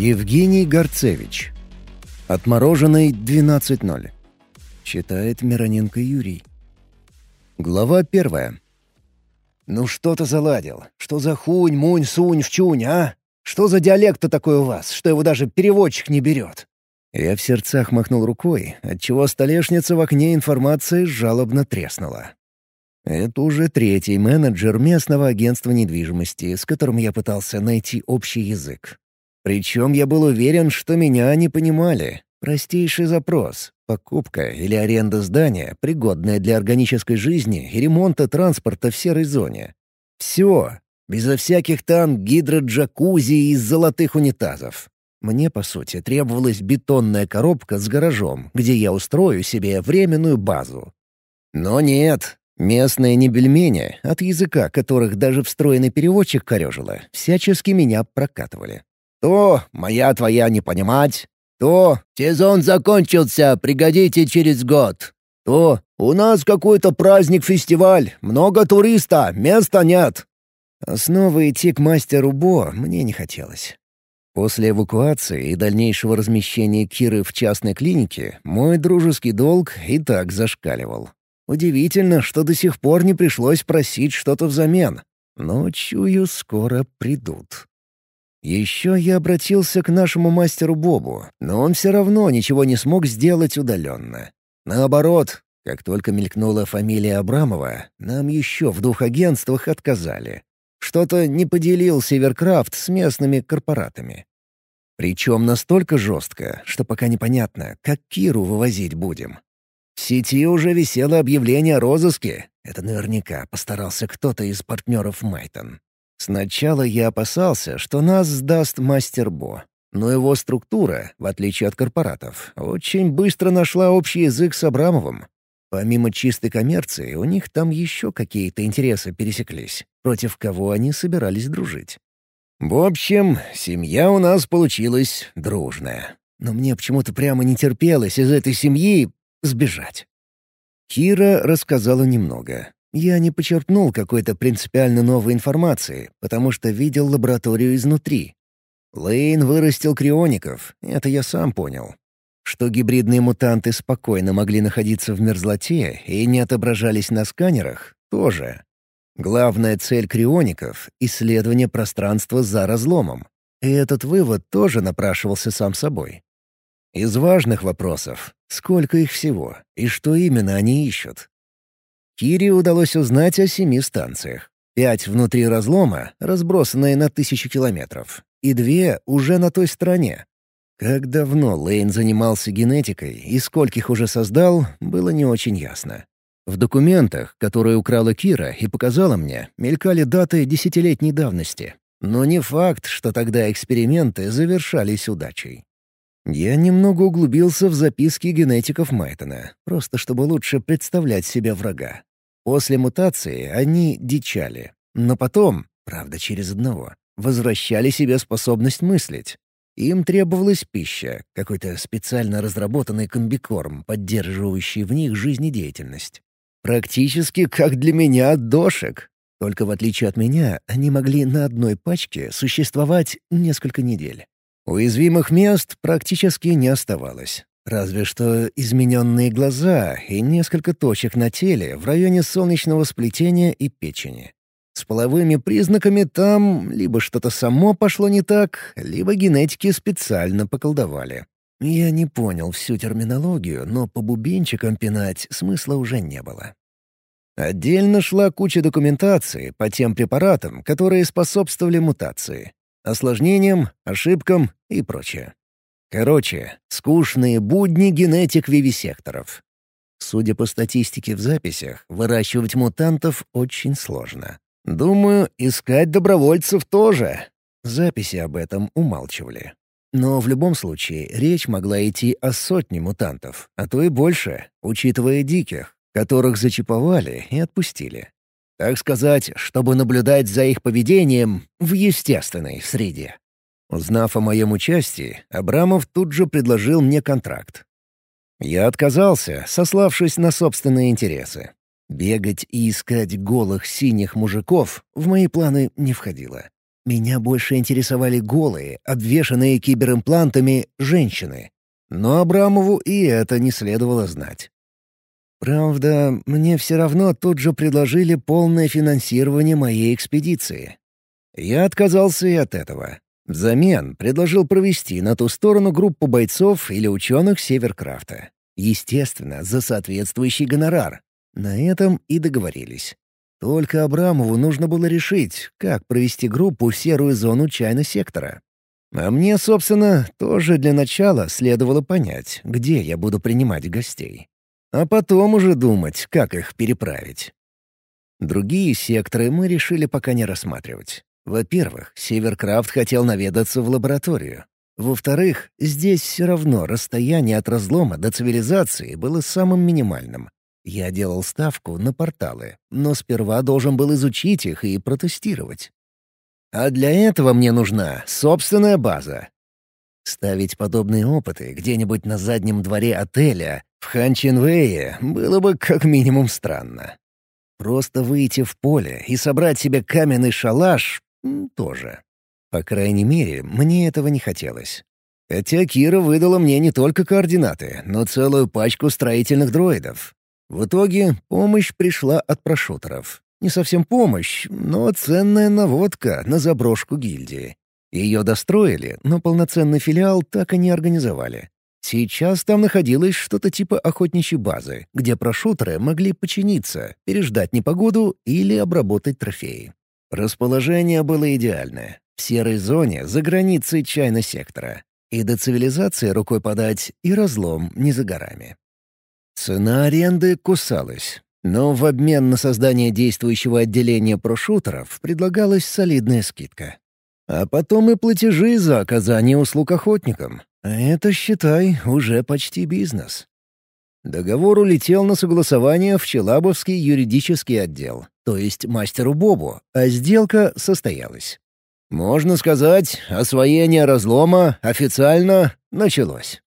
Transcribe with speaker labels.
Speaker 1: Евгений Горцевич. Отмороженный 12.0. Читает Мироненко Юрий. Глава первая. «Ну что ты заладил? Что за хунь, мунь, сунь, вчунь, а? Что за диалект-то такой у вас, что его даже переводчик не берет?» Я в сердцах махнул рукой, отчего столешница в окне информации жалобно треснула. Это уже третий менеджер местного агентства недвижимости, с которым я пытался найти общий язык. Причем я был уверен, что меня не понимали. Простейший запрос — покупка или аренда здания, пригодное для органической жизни и ремонта транспорта в серой зоне. Все, безо всяких там гидроджакузи из золотых унитазов. Мне, по сути, требовалась бетонная коробка с гаражом, где я устрою себе временную базу. Но нет, местные небельмени, от языка которых даже встроенный переводчик корежило, всячески меня прокатывали. То «моя твоя не понимать», то «сезон закончился, пригодите через год», то «у нас какой-то праздник-фестиваль, много туриста, места нет». Снова идти к мастеру Бо мне не хотелось. После эвакуации и дальнейшего размещения Киры в частной клинике мой дружеский долг и так зашкаливал. Удивительно, что до сих пор не пришлось просить что-то взамен. Но, чую, скоро придут. Еще я обратился к нашему мастеру Бобу, но он все равно ничего не смог сделать удаленно. Наоборот, как только мелькнула фамилия Абрамова, нам еще в двух агентствах отказали. Что-то не поделил Северкрафт с местными корпоратами. Причем настолько жестко, что пока непонятно, как Киру вывозить будем. В сети уже висело объявление о розыске. Это наверняка постарался кто-то из партнеров Майтон. Сначала я опасался, что нас сдаст мастер Бо. Но его структура, в отличие от корпоратов, очень быстро нашла общий язык с Абрамовым. Помимо чистой коммерции, у них там еще какие-то интересы пересеклись, против кого они собирались дружить. В общем, семья у нас получилась дружная. Но мне почему-то прямо не терпелось из этой семьи сбежать. Кира рассказала немного, я не почерпнул какой-то принципиально новой информации, потому что видел лабораторию изнутри. Лейн вырастил криоников, это я сам понял. Что гибридные мутанты спокойно могли находиться в мерзлоте и не отображались на сканерах, тоже. Главная цель криоников — исследование пространства за разломом. И этот вывод тоже напрашивался сам собой. Из важных вопросов — сколько их всего и что именно они ищут? Кире удалось узнать о семи станциях. Пять внутри разлома, разбросанные на тысячи километров, и две уже на той стороне. Как давно Лейн занимался генетикой и скольких уже создал, было не очень ясно. В документах, которые украла Кира и показала мне, мелькали даты десятилетней давности. Но не факт, что тогда эксперименты завершались удачей. Я немного углубился в записки генетиков Майтона, просто чтобы лучше представлять себе врага. После мутации они дичали. Но потом, правда через одного, возвращали себе способность мыслить. Им требовалась пища, какой-то специально разработанный комбикорм, поддерживающий в них жизнедеятельность. Практически как для меня дошек. Только в отличие от меня, они могли на одной пачке существовать несколько недель. Уязвимых мест практически не оставалось. Разве что измененные глаза и несколько точек на теле в районе солнечного сплетения и печени. С половыми признаками там либо что-то само пошло не так, либо генетики специально поколдовали. Я не понял всю терминологию, но по бубенчикам пинать смысла уже не было. Отдельно шла куча документации по тем препаратам, которые способствовали мутации, осложнениям, ошибкам и прочее. Короче, скучные будни генетик-вивисекторов. Судя по статистике в записях, выращивать мутантов очень сложно. Думаю, искать добровольцев тоже. Записи об этом умалчивали. Но в любом случае речь могла идти о сотне мутантов, а то и больше, учитывая диких, которых зачиповали и отпустили. Так сказать, чтобы наблюдать за их поведением в естественной среде. Узнав о моем участии, Абрамов тут же предложил мне контракт. Я отказался, сославшись на собственные интересы. Бегать и искать голых синих мужиков в мои планы не входило. Меня больше интересовали голые, обвешанные киберимплантами женщины. Но Абрамову и это не следовало знать. Правда, мне все равно тут же предложили полное финансирование моей экспедиции. Я отказался и от этого. Взамен предложил провести на ту сторону группу бойцов или ученых Северкрафта. Естественно, за соответствующий гонорар. На этом и договорились. Только Абрамову нужно было решить, как провести группу в серую зону чайно-сектора. А мне, собственно, тоже для начала следовало понять, где я буду принимать гостей. А потом уже думать, как их переправить. Другие секторы мы решили пока не рассматривать. Во-первых, Северкрафт хотел наведаться в лабораторию. Во-вторых, здесь все равно расстояние от разлома до цивилизации было самым минимальным. Я делал ставку на порталы, но сперва должен был изучить их и протестировать. А для этого мне нужна собственная база. Ставить подобные опыты где-нибудь на заднем дворе отеля в Ханчинвее было бы как минимум странно. Просто выйти в поле и собрать себе каменный шалаш — тоже. По крайней мере, мне этого не хотелось. Хотя Кира выдала мне не только координаты, но целую пачку строительных дроидов. В итоге помощь пришла от прошутеров. Не совсем помощь, но ценная наводка на заброшку гильдии. Ее достроили, но полноценный филиал так и не организовали. Сейчас там находилось что-то типа охотничьей базы, где прошутеры могли починиться, переждать непогоду или обработать трофеи. Расположение было идеальное. В серой зоне за границей чайно-сектора. И до цивилизации рукой подать, и разлом не за горами. Цена аренды кусалась. Но в обмен на создание действующего отделения прошутеров предлагалась солидная скидка. А потом и платежи за оказание услуг охотникам. А это, считай, уже почти бизнес. Договор улетел на согласование в Челабовский юридический отдел, то есть мастеру Бобу, а сделка состоялась. Можно сказать, освоение разлома официально началось.